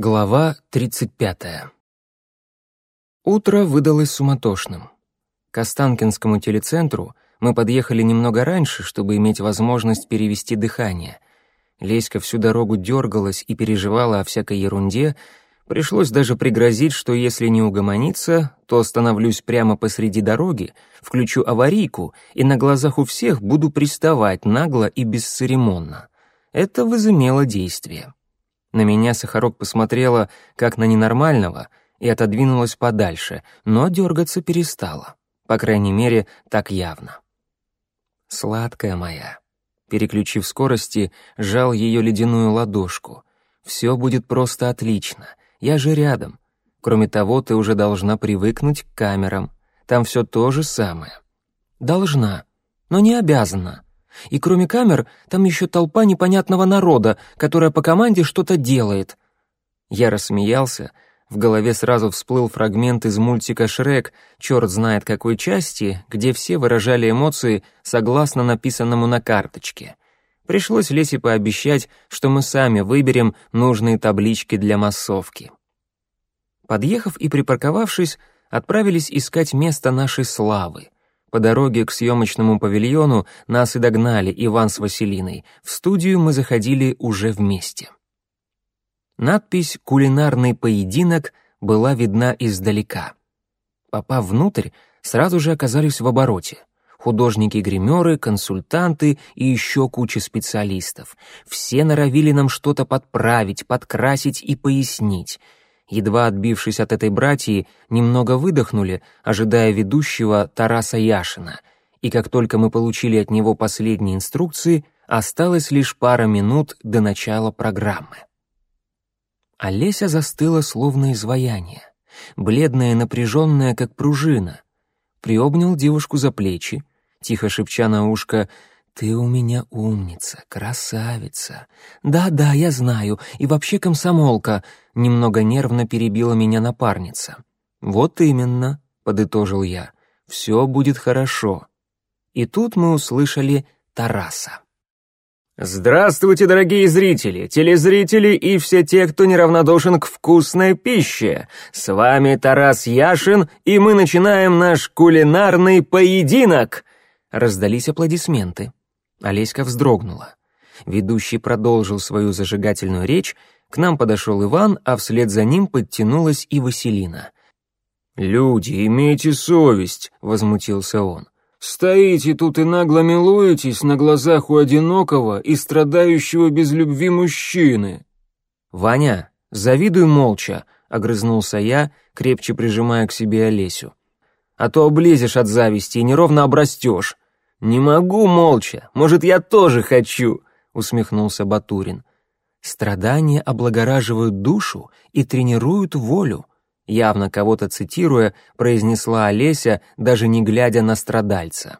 Глава 35. Утро выдалось суматошным. К Останкинскому телецентру мы подъехали немного раньше, чтобы иметь возможность перевести дыхание. Леська всю дорогу дергалась и переживала о всякой ерунде, пришлось даже пригрозить, что если не угомониться, то остановлюсь прямо посреди дороги, включу аварийку и на глазах у всех буду приставать нагло и бесцеремонно. Это возымело действие. На меня Сахарок посмотрела, как на ненормального, и отодвинулась подальше, но дергаться перестала. По крайней мере, так явно. «Сладкая моя». Переключив скорости, сжал ее ледяную ладошку. «Все будет просто отлично. Я же рядом. Кроме того, ты уже должна привыкнуть к камерам. Там все то же самое». «Должна, но не обязана», и кроме камер, там еще толпа непонятного народа, которая по команде что-то делает. Я рассмеялся. В голове сразу всплыл фрагмент из мультика «Шрек», черт знает какой части, где все выражали эмоции согласно написанному на карточке. Пришлось Лесе пообещать, что мы сами выберем нужные таблички для массовки. Подъехав и припарковавшись, отправились искать место нашей славы — по дороге к съемочному павильону нас и догнали Иван с Василиной. В студию мы заходили уже вместе. Надпись «Кулинарный поединок» была видна издалека. Попав внутрь, сразу же оказались в обороте. Художники-гримеры, консультанты и еще куча специалистов. Все норовили нам что-то подправить, подкрасить и пояснить — едва отбившись от этой братьи, немного выдохнули, ожидая ведущего Тараса Яшина, и как только мы получили от него последние инструкции, осталось лишь пара минут до начала программы. Олеся застыла словно изваяние, бледная напряженная, как пружина. Приобнял девушку за плечи, тихо шепча на ушко «Ты у меня умница, красавица. Да-да, я знаю, и вообще комсомолка», — немного нервно перебила меня напарница. «Вот именно», — подытожил я, — «все будет хорошо». И тут мы услышали Тараса. Здравствуйте, дорогие зрители, телезрители и все те, кто неравнодушен к вкусной пище. С вами Тарас Яшин, и мы начинаем наш кулинарный поединок. Раздались аплодисменты. Олеська вздрогнула. Ведущий продолжил свою зажигательную речь, к нам подошел Иван, а вслед за ним подтянулась и Василина. «Люди, имейте совесть», — возмутился он. «Стоите тут и нагло милуетесь на глазах у одинокого и страдающего без любви мужчины». «Ваня, завидуй молча», — огрызнулся я, крепче прижимая к себе Олесю. «А то облезешь от зависти и неровно обрастешь. «Не могу молча. Может, я тоже хочу», — усмехнулся Батурин. «Страдания облагораживают душу и тренируют волю», явно кого-то цитируя, произнесла Олеся, даже не глядя на страдальца.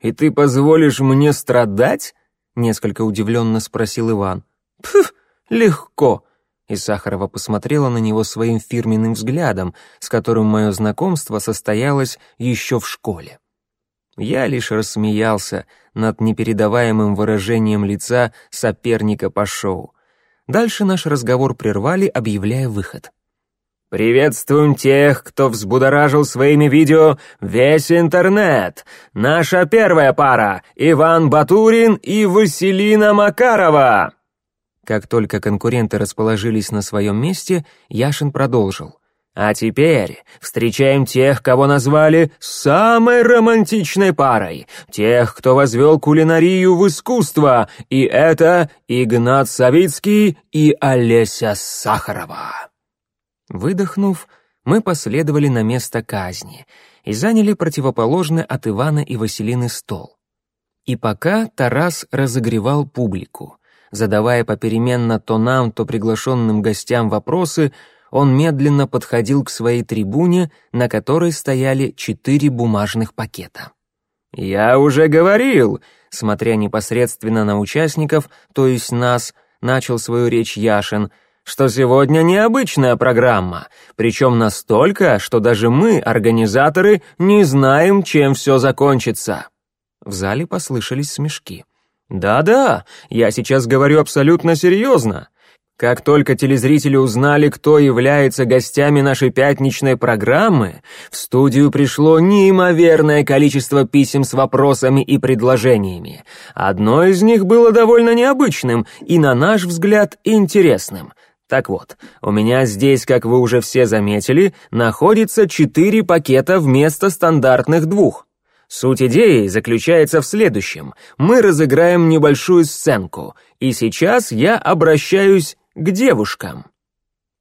«И ты позволишь мне страдать?» — несколько удивленно спросил Иван. «Пф, легко», и Сахарова посмотрела на него своим фирменным взглядом, с которым мое знакомство состоялось еще в школе. Я лишь рассмеялся над непередаваемым выражением лица соперника по шоу. Дальше наш разговор прервали, объявляя выход. «Приветствуем тех, кто взбудоражил своими видео весь интернет. Наша первая пара — Иван Батурин и Василина Макарова!» Как только конкуренты расположились на своем месте, Яшин продолжил. А теперь встречаем тех, кого назвали самой романтичной парой, тех, кто возвел кулинарию в искусство, и это Игнат Савицкий и Олеся Сахарова. Выдохнув, мы последовали на место казни и заняли противоположный от Ивана и Василины стол. И пока Тарас разогревал публику, задавая попеременно то нам, то приглашенным гостям вопросы — он медленно подходил к своей трибуне, на которой стояли четыре бумажных пакета. «Я уже говорил», смотря непосредственно на участников, то есть нас, начал свою речь Яшин, что сегодня необычная программа, причем настолько, что даже мы, организаторы, не знаем, чем все закончится. В зале послышались смешки. «Да-да, я сейчас говорю абсолютно серьезно. Как только телезрители узнали, кто является гостями нашей пятничной программы, в студию пришло неимоверное количество писем с вопросами и предложениями. Одно из них было довольно необычным и, на наш взгляд, интересным. Так вот, у меня здесь, как вы уже все заметили, находится четыре пакета вместо стандартных двух. Суть идеи заключается в следующем. Мы разыграем небольшую сценку, и сейчас я обращаюсь к девушкам».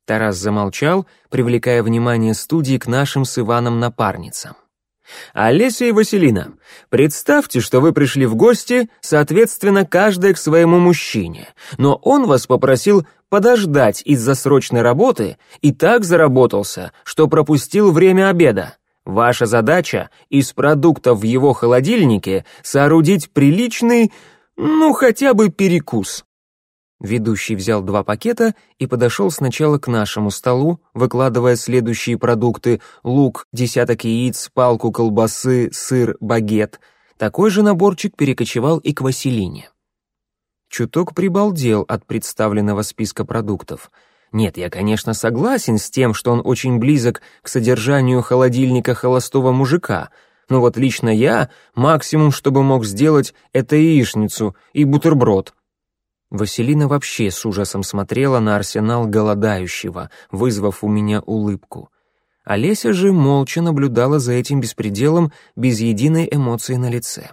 Тарас замолчал, привлекая внимание студии к нашим с Иваном напарницам. «Олеся и Василина, представьте, что вы пришли в гости, соответственно, каждая к своему мужчине, но он вас попросил подождать из-за срочной работы и так заработался, что пропустил время обеда. Ваша задача — из продуктов в его холодильнике соорудить приличный, ну, хотя бы перекус. Ведущий взял два пакета и подошел сначала к нашему столу, выкладывая следующие продукты — лук, десяток яиц, палку колбасы, сыр, багет. Такой же наборчик перекочевал и к Василине. Чуток прибалдел от представленного списка продуктов. Нет, я, конечно, согласен с тем, что он очень близок к содержанию холодильника холостого мужика, но вот лично я максимум, что бы мог сделать, это яичницу и бутерброд — Василина вообще с ужасом смотрела на арсенал голодающего, вызвав у меня улыбку. Олеся же молча наблюдала за этим беспределом без единой эмоции на лице.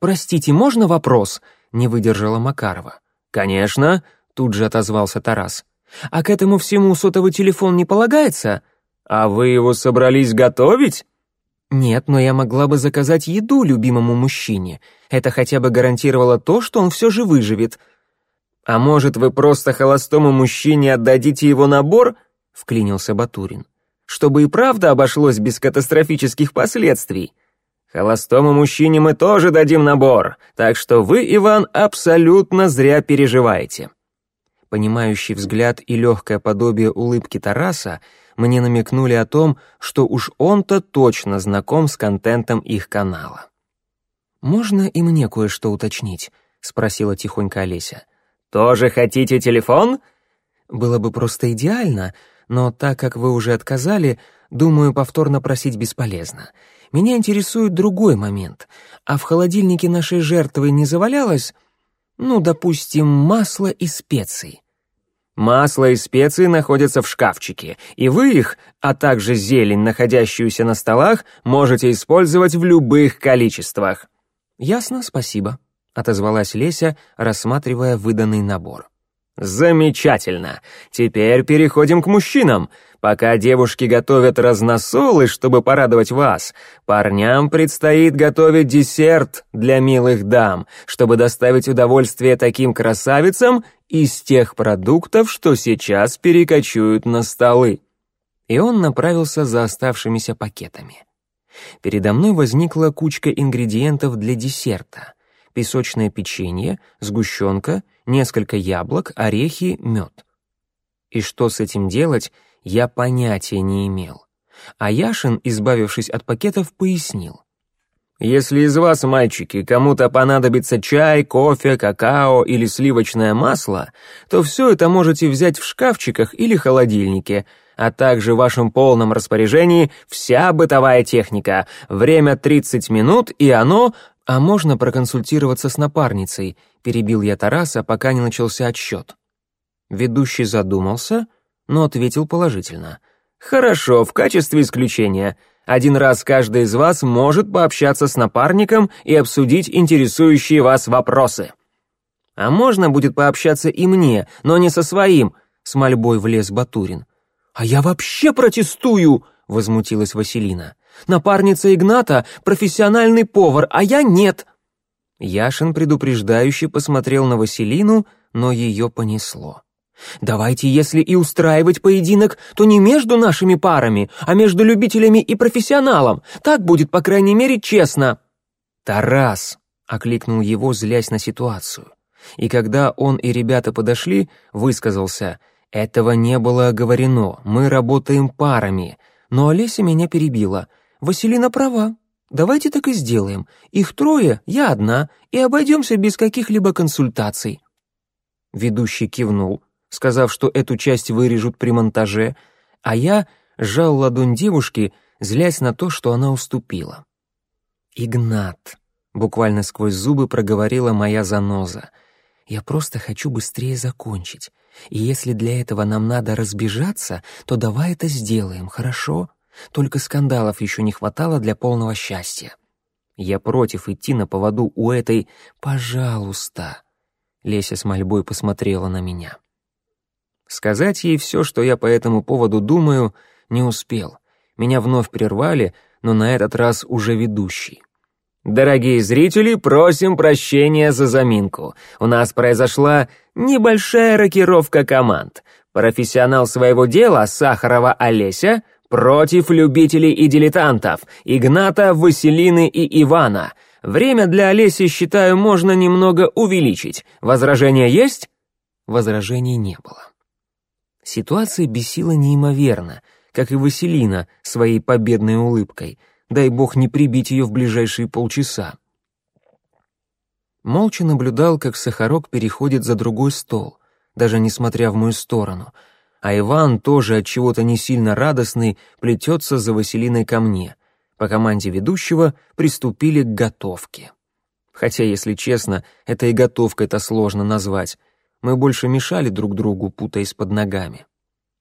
«Простите, можно вопрос?» — не выдержала Макарова. «Конечно», — тут же отозвался Тарас. «А к этому всему сотовый телефон не полагается?» «А вы его собрались готовить?» «Нет, но я могла бы заказать еду любимому мужчине. Это хотя бы гарантировало то, что он все же выживет», «А может, вы просто холостому мужчине отдадите его набор?» — вклинился Батурин. «Чтобы и правда обошлось без катастрофических последствий. Холостому мужчине мы тоже дадим набор, так что вы, Иван, абсолютно зря переживаете». Понимающий взгляд и легкое подобие улыбки Тараса мне намекнули о том, что уж он-то точно знаком с контентом их канала. «Можно и мне кое-что уточнить?» — спросила тихонько Олеся. «Тоже хотите телефон?» «Было бы просто идеально, но так как вы уже отказали, думаю, повторно просить бесполезно. Меня интересует другой момент. А в холодильнике нашей жертвы не завалялось, ну, допустим, масло и специи?» Масло и специи находятся в шкафчике, и вы их, а также зелень, находящуюся на столах, можете использовать в любых количествах. Ясно, спасибо отозвалась Леся, рассматривая выданный набор. «Замечательно! Теперь переходим к мужчинам. Пока девушки готовят разносолы, чтобы порадовать вас, парням предстоит готовить десерт для милых дам, чтобы доставить удовольствие таким красавицам из тех продуктов, что сейчас перекочуют на столы». И он направился за оставшимися пакетами. Передо мной возникла кучка ингредиентов для десерта песочное печенье, сгущенка, несколько яблок, орехи, мед. И что с этим делать, я понятия не имел. А Яшин, избавившись от пакетов, пояснил. «Если из вас, мальчики, кому-то понадобится чай, кофе, какао или сливочное масло, то все это можете взять в шкафчиках или холодильнике, а также в вашем полном распоряжении вся бытовая техника. Время 30 минут, и оно «А можно проконсультироваться с напарницей?» — перебил я Тараса, пока не начался отсчет. Ведущий задумался, но ответил положительно. «Хорошо, в качестве исключения. Один раз каждый из вас может пообщаться с напарником и обсудить интересующие вас вопросы». «А можно будет пообщаться и мне, но не со своим», — с мольбой влез Батурин. «А я вообще протестую!» — возмутилась Василина. Напарница Игната — профессиональный повар, а я нет». Яшин предупреждающе посмотрел на Василину, но ее понесло. «Давайте, если и устраивать поединок, то не между нашими парами, а между любителями и профессионалом. Так будет, по крайней мере, честно». «Тарас!» — окликнул его, злясь на ситуацию. И когда он и ребята подошли, высказался — этого не было оговорено, мы работаем парами. Но Олеся меня перебила. Василина права. Давайте так и сделаем. Их трое, я одна, и обойдемся без каких-либо консультаций». Ведущий кивнул, сказав, что эту часть вырежут при монтаже, а я сжал ладонь девушки, злясь на то, что она уступила. «Игнат», — буквально сквозь зубы проговорила моя заноза, — «я просто хочу быстрее закончить, и если для этого нам надо разбежаться, то давай это сделаем, хорошо? Только скандалов еще не хватало для полного счастья». Я против идти на поводу у этой «пожалуйста». Леся с мольбой посмотрела на меня. Сказать ей все, что я по этому поводу думаю, не успел. Меня вновь прервали, но на этот раз уже ведущий. Дорогие зрители, просим прощения за заминку. У нас произошла небольшая рокировка команд. Профессионал своего дела Сахарова Олеся против любителей и дилетантов Игната, Василины и Ивана. Время для Олеси, считаю, можно немного увеличить. Возражения есть? Возражений не было. Ситуация бесила неимоверно, как и Василина своей победной улыбкой. Дай бог не прибить ее в ближайшие полчаса. Молча наблюдал, как Сахарок переходит за другой стол, даже не смотря в мою сторону, а Иван, тоже от чего-то не сильно радостный, плетется за Василиной ко мне. По команде ведущего приступили к готовке. Хотя, если честно, это и готовкой-то сложно назвать. Мы больше мешали друг другу, путаясь под ногами.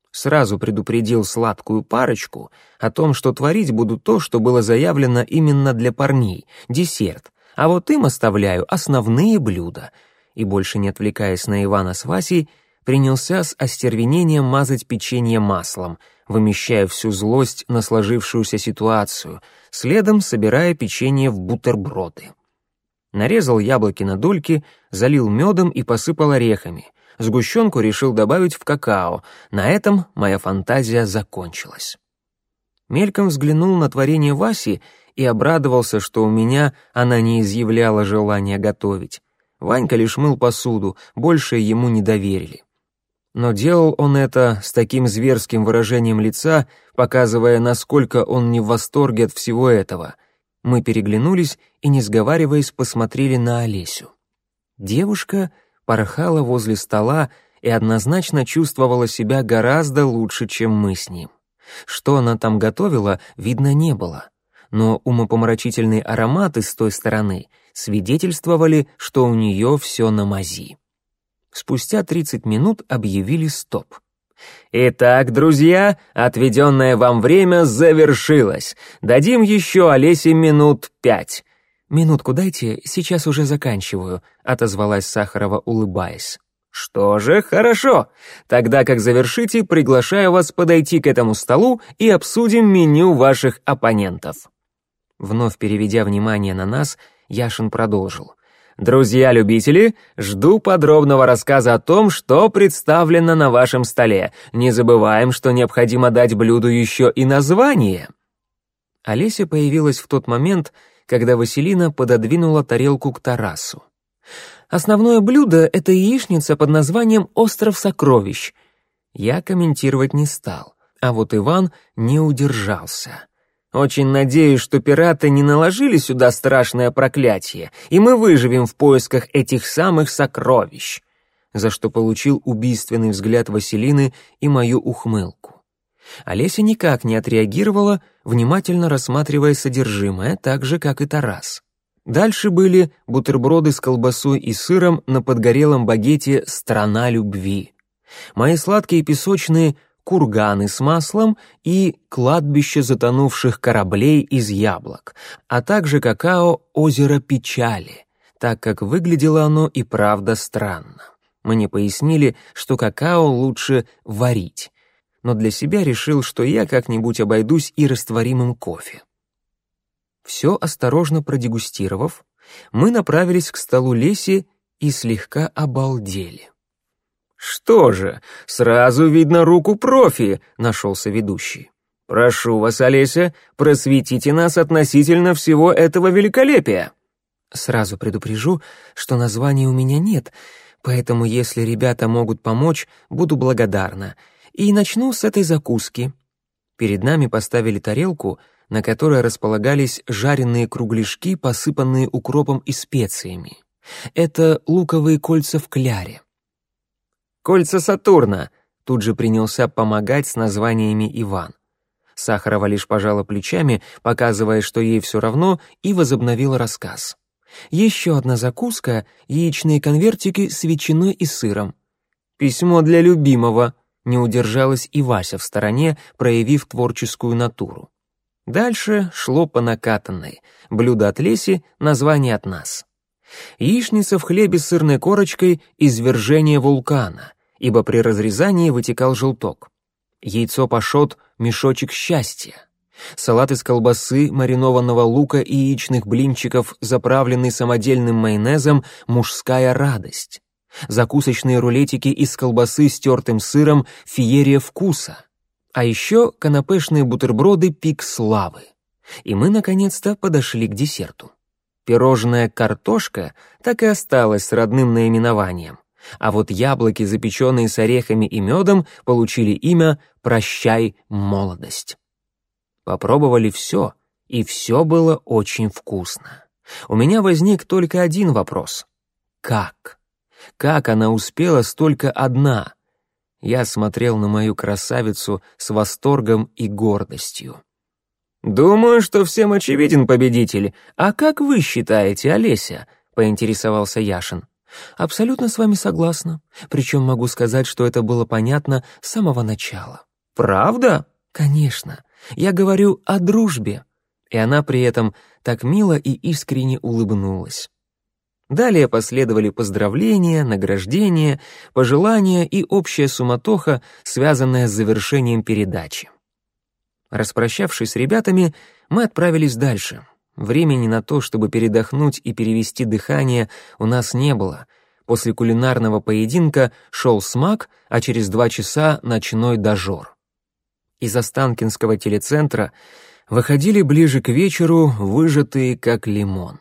Сразу предупредил сладкую парочку о том, что творить буду то, что было заявлено именно для парней — десерт, а вот им оставляю основные блюда. И больше не отвлекаясь на Ивана с Васей, принялся с остервенением мазать печенье маслом, вымещая всю злость на сложившуюся ситуацию, следом собирая печенье в бутерброды. Нарезал яблоки на дольки, залил медом и посыпал орехами. Сгущенку решил добавить в какао. На этом моя фантазия закончилась. Мельком взглянул на творение Васи и обрадовался, что у меня она не изъявляла желания готовить. Ванька лишь мыл посуду, больше ему не доверили. Но делал он это с таким зверским выражением лица, показывая, насколько он не в восторге от всего этого — мы переглянулись и, не сговариваясь, посмотрели на Олесю. Девушка порхала возле стола и однозначно чувствовала себя гораздо лучше, чем мы с ним. Что она там готовила, видно не было. Но умопомрачительные ароматы с той стороны свидетельствовали, что у нее все на мази. Спустя 30 минут объявили стоп. Итак, друзья, отведенное вам время завершилось. Дадим еще Олесе минут пять. «Минутку дайте, сейчас уже заканчиваю», — отозвалась Сахарова, улыбаясь. «Что же, хорошо. Тогда, как завершите, приглашаю вас подойти к этому столу и обсудим меню ваших оппонентов». Вновь переведя внимание на нас, Яшин продолжил. Друзья-любители, жду подробного рассказа о том, что представлено на вашем столе. Не забываем, что необходимо дать блюду еще и название. Олеся появилась в тот момент, когда Василина пододвинула тарелку к Тарасу. Основное блюдо — это яичница под названием «Остров сокровищ». Я комментировать не стал, а вот Иван не удержался. Очень надеюсь, что пираты не наложили сюда страшное проклятие, и мы выживем в поисках этих самых сокровищ. За что получил убийственный взгляд Василины и мою ухмылку. Олеся никак не отреагировала, внимательно рассматривая содержимое, так же, как и Тарас. Дальше были бутерброды с колбасой и сыром на подгорелом багете «Страна любви». Мои сладкие песочные курганы с маслом и кладбище затонувших кораблей из яблок, а также какао «Озеро печали», так как выглядело оно и правда странно. Мне пояснили, что какао лучше варить, но для себя решил, что я как-нибудь обойдусь и растворимым кофе. Все осторожно продегустировав, мы направились к столу Леси и слегка обалдели. «Что же, сразу видно руку профи», — нашелся ведущий. «Прошу вас, Олеся, просветите нас относительно всего этого великолепия». «Сразу предупрежу, что названия у меня нет, поэтому если ребята могут помочь, буду благодарна. И начну с этой закуски». Перед нами поставили тарелку, на которой располагались жареные кругляшки, посыпанные укропом и специями. Это луковые кольца в кляре. «Кольца Сатурна», — тут же принялся помогать с названиями Иван. Сахарова лишь пожала плечами, показывая, что ей все равно, и возобновила рассказ. Еще одна закуска — яичные конвертики с ветчиной и сыром. «Письмо для любимого», — не удержалась и Вася в стороне, проявив творческую натуру. Дальше шло по накатанной. Блюдо от Леси, название от нас. Яичница в хлебе с сырной корочкой — извержение вулкана, ибо при разрезании вытекал желток. Яйцо пашот — мешочек счастья. Салат из колбасы, маринованного лука и яичных блинчиков, заправленный самодельным майонезом — мужская радость. Закусочные рулетики из колбасы с тертым сыром — феерия вкуса. А еще канапешные бутерброды «Пик славы». И мы, наконец-то, подошли к десерту. Пирожное «Картошка» так и осталось с родным наименованием. А вот яблоки, запеченные с орехами и медом, получили имя «Прощай, молодость». Попробовали все, и все было очень вкусно. У меня возник только один вопрос. Как? Как она успела столько одна? Я смотрел на мою красавицу с восторгом и гордостью. «Думаю, что всем очевиден победитель. А как вы считаете, Олеся?» — поинтересовался Яшин. «Абсолютно с вами согласна. Причем могу сказать, что это было понятно с самого начала». «Правда?» «Конечно. Я говорю о дружбе». И она при этом так мило и искренне улыбнулась. Далее последовали поздравления, награждения, пожелания и общая суматоха, связанная с завершением передачи. Распрощавшись с ребятами, мы отправились дальше. Времени на то, чтобы передохнуть и перевести дыхание, у нас не было. После кулинарного поединка шел смак, а через два часа ночной дожор. Из Останкинского телецентра выходили ближе к вечеру, выжатые как лимон.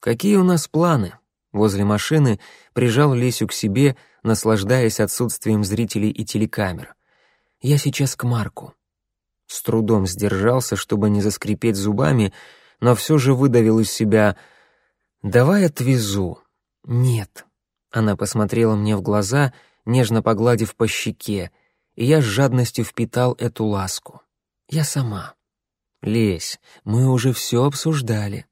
«Какие у нас планы?» Возле машины прижал Лесю к себе, наслаждаясь отсутствием зрителей и телекамер. «Я сейчас к Марку». С трудом сдержался, чтобы не заскрипеть зубами, но все же выдавил из себя «Давай отвезу». «Нет». Она посмотрела мне в глаза, нежно погладив по щеке, и я с жадностью впитал эту ласку. «Я сама». «Лесь, мы уже все обсуждали».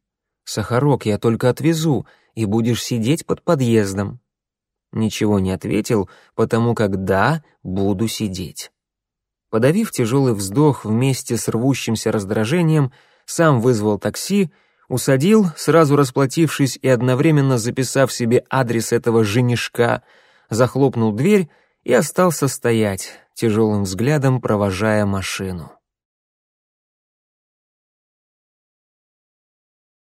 «Сахарок я только отвезу, и будешь сидеть под подъездом». Ничего не ответил, потому как «да, буду сидеть». Подавив тяжелый вздох вместе с рвущимся раздражением, сам вызвал такси, усадил, сразу расплатившись и одновременно записав себе адрес этого женишка, захлопнул дверь и остался стоять, тяжелым взглядом провожая машину.